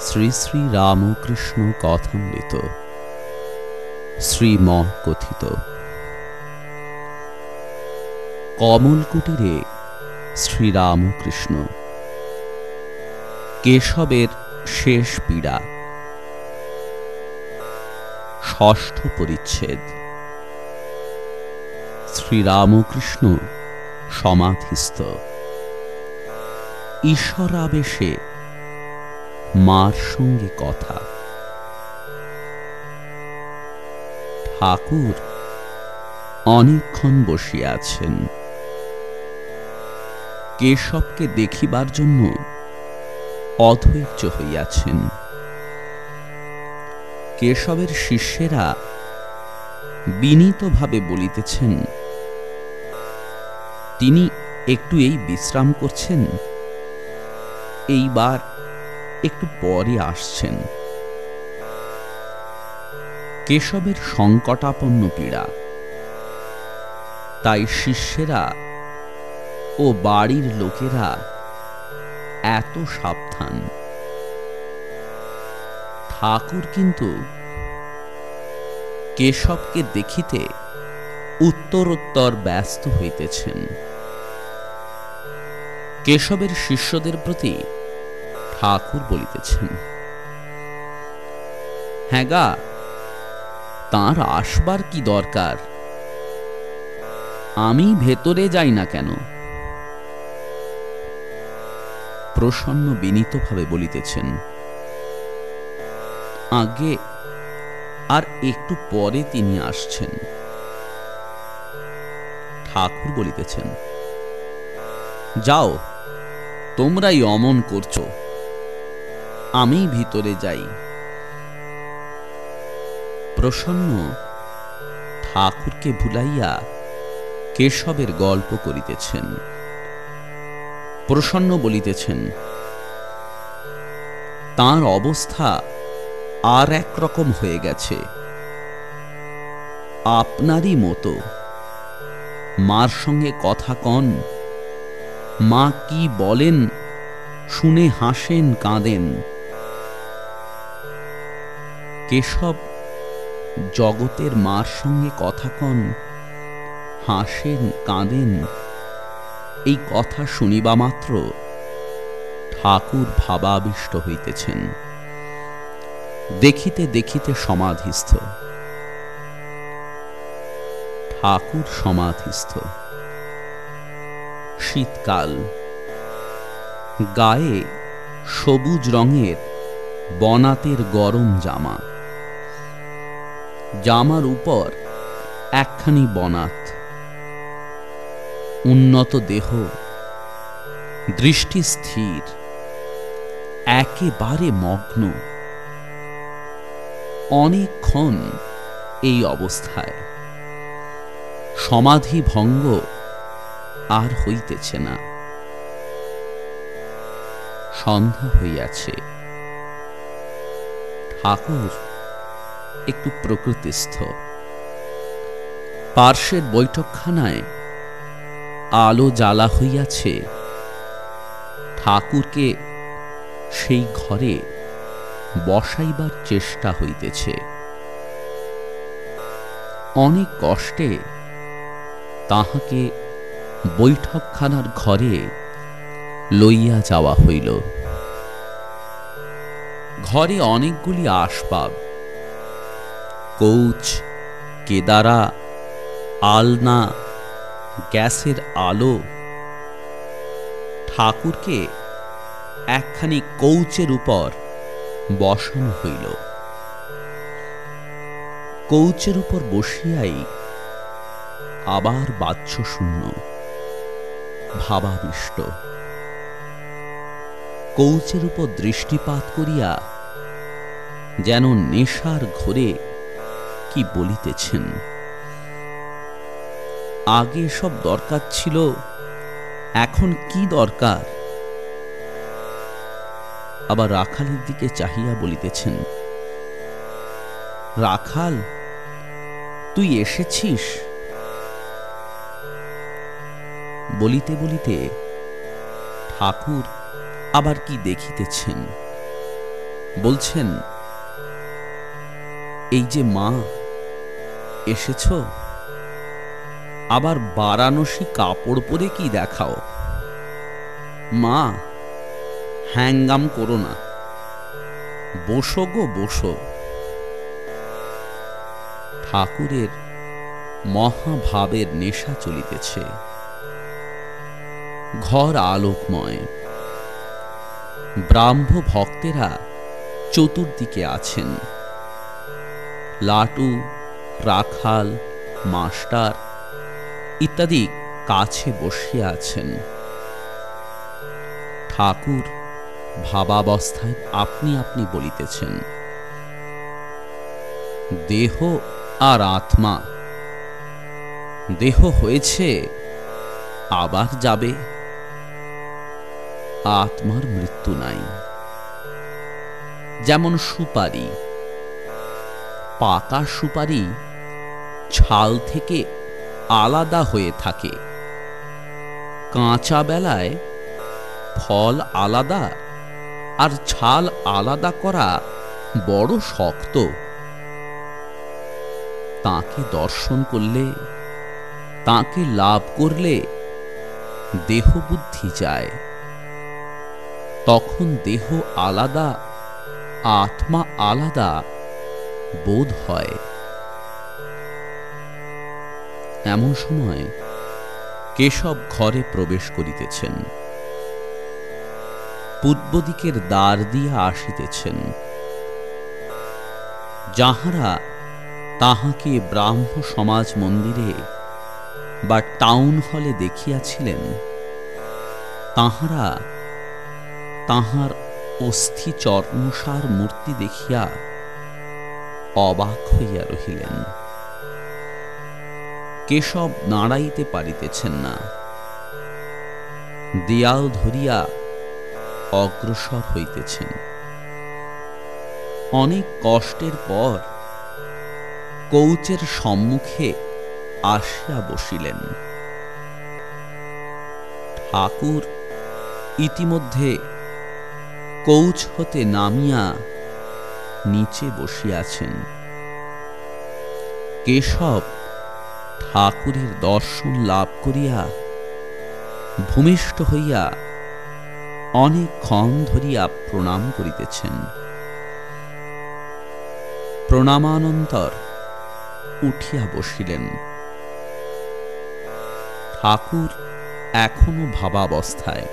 শ্রী শ্রী রামকৃষ্ণ কথামৃত শ্রীম কথিত কমল কুটিরে শ্রীরামকৃষ্ণ কেশবের শেষ পীড়া, ষষ্ঠ পরিচ্ছেদ। শ্রীরামকৃষ্ণ সমাধিস্থ। ঈশ্বরাবেশে মার সঙ্গে কথা। ঠাকুর অনেকক্ষণ বসিয়া আছেন। কেশবকে দেখিবার জন্য অধৈর্য হইয়াছেন। কেশবের শিষ্যেরা বিনীতভাবে বলিতেছেন, তিনি একটু এই বিশ্রাম করছেন? এইবার একটু পরে আসছেন। কেশবের সংকটাপন্ন পীড়া। তাই শিষ্যেরা ও বাড়ির লোকেরা এত সাবধান। ঠাকুর কিন্তু কেশবকে দেখিতে উত্তরোত্তর ব্যস্ত হইতেছেন। কেশবের শিষ্যদের প্রতি ঠাকুর বলিতেছেন হ্যাঁ গা, তাঁর আসবার কি দরকার? আমি ভেতরে যাই না কেন? প্রসন্ন বিনীতভাবে বলিতেছেন, আগে আর একটু পরে তিনি আসছেন। ঠাকুর বলিতেছেন, যাও, তোমরাই অমন করছ। আমি ভিতরে যাই। প্রসন্ন ঠাকুরকে ভুলাইয়া কেশবের গল্প করিতেছেন। প্রসন্ন বলিতেছেন, তার অবস্থা আর এক রকম হয়ে গেছে। আপনারই মতো। মার সঙ্গে কথা কন। মা কি বলেন, শুনে হাসেন, কাঁদেন। কেশব জগতের মার সঙ্গে কথা কন, হাসেন, কাঁদেন। এই কথা শুনিবা মাত্র ঠাকুর ভাবাবিষ্ট হইতেছেন। দেখিতে দেখিতে সমাধিস্থ। ঠাকুর সমাধিস্থ। শীতকাল। গায়ে সবুজ রঙের বনাতের গরম জামা। জামার উপর একখানি বনাত। উন্নত দেহ, দৃষ্টি স্থির, একেবারে মগ্ন। অনেকক্ষণ এই অবস্থায়। সমাধি ভঙ্গ আর হইতেছে না। সন্ধ্যা হইয়াছে। ঠাকুর একটু প্রকৃতিস্থ। পার্শ্বের বৈঠকখানায় আলো জ্বালা হইয়াছে। ঠাকুরকে সেই ঘরে বসাইবার চেষ্টা হইতেছে। অনেক কষ্টে তাহাকে বৈঠকখানার ঘরে লইয়া যাওয়া হইল। ঘরে অনেকগুলি আসবাব কৌচ, কেদারা, আলনা, গ্যাসের আলো। ঠাকুরকে একখানি কৌচের উপর বসানো হইল। কৌচের উপর বসিয়াই আবার বাচ্চ শূন্য ভাবাবিষ্ট। কৌচের উপর দৃষ্টিপাত করিয়া যেন নেশার ঘোরে কি বলিতেছেন? আগে সব দরকার ছিল, এখন কি দরকার? আবার রাখালের দিকে চাহিয়া বলিতেছেন, রাখাল, তুই এসেছিস? বলিতে বলিতে ঠাকুর আবার কি দেখিতেছেন? বলছেন, এই যে মা এসেছ? আবার বারাণসী কাপড় পরে কি দেখাও? মা, হ্যাঙ্গাম করো না। বসো গো, বসো। ঠাকুরের মহাভাবের নেশা চলিতেছে। ঘর আলোকময়। ব্রাহ্ম ভক্তেরা চতুর্দিকে আছেন। লাটু রাখাল, মাস্টার ইত্যাদি কাছে বসিয়া আছেন। ঠাকুর ভাবাবস্থায় আপনি আপনি বলিতেছেন, দেহ আর আত্মা, দেহ হয়েছে, আবার যাবে। আত্মার মৃত্যু নাই। যেমন সুপারি পাকা সুপারি ছাল থেকে আলাদা হয়ে থাকে। কাঁচা বেলায় ফল আলাদা আর ছাল আলাদা করা বড় শক্ত। তাকে দর্শন করলে, তাকে লাভ করলে দেহ বুদ্ধি যায়। তখন দেহ আলাদা, আত্মা আলাদা বোধ হয়। এমন সময় কেশব ঘরে প্রবেশ করিতেছেন। পূর্ব দিকের দ্বার দিয়া আসিতেছেন। যাহারা তাহাকে ব্রাহ্ম সমাজ মন্দিরে বা টাউন হলে দেখিয়াছিলেন, তাহারা তাহার অস্থি চর্মসার মূর্তি দেখিয়া অবাক হইয়া রহিলেন। কেশব নাড়াইতে পারিতেছেন না। দেয়াল ধরিয়া অগ্রসর হইতেছেন। অনেক কষ্টের পর কৌচের সম্মুখে আসিয়া বসিলেন। ঠাকুর ইতিমধ্যে কৌচ হতে নামিয়া নিচে বসিয়াছেন কেশব ঠাকুরের দর্শন লাভ করিয়া ভূমিষ্ঠ হইয়া অনেকক্ষণ ধরিয়া প্রণাম করিতেছেন। প্রণামানন্তর উঠিয়া বসিলেন। ঠাকুর এখনও ভাবাবস্থায়।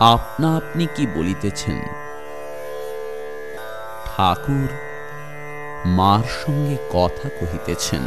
আপনা আপনি কি বলিতেছেন? ঠাকুর মার সঙ্গে কথা কহিতেছেন।